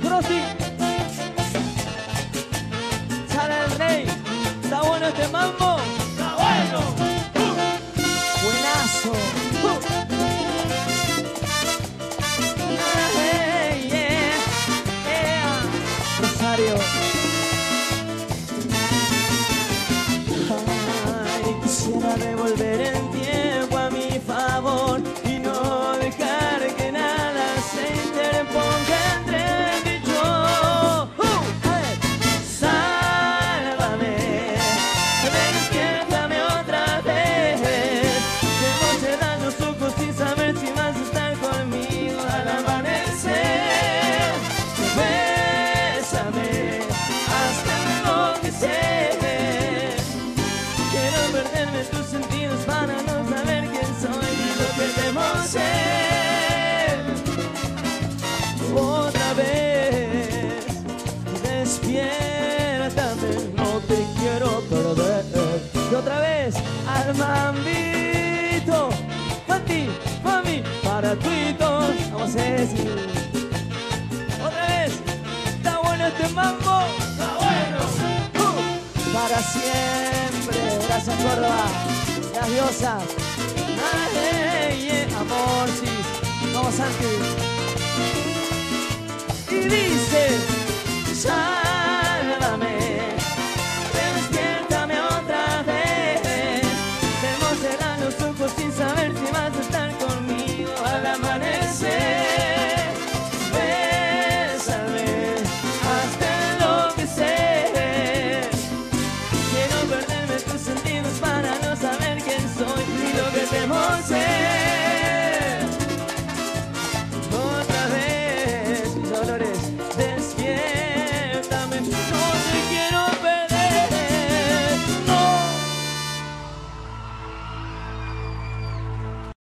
Crossing. Sale el rey. Está bueno este mambo. ¡Está bueno! Buenazo. Bésame hasta enloquecer. Quiero perderme tus sentidos para no saber quién soy ni lo que debo ser. Otra vez, despiértame, no te quiero perder. Y otra vez, al mambito, mami, mami, para tuitos, vamos a decir. Mambo. ¡Está bueno! Uh, para siempre. Gracias, Córdoba. Las diosas. Ay, yeah. Amor, sí. Vamos, Santi. Y dice, ya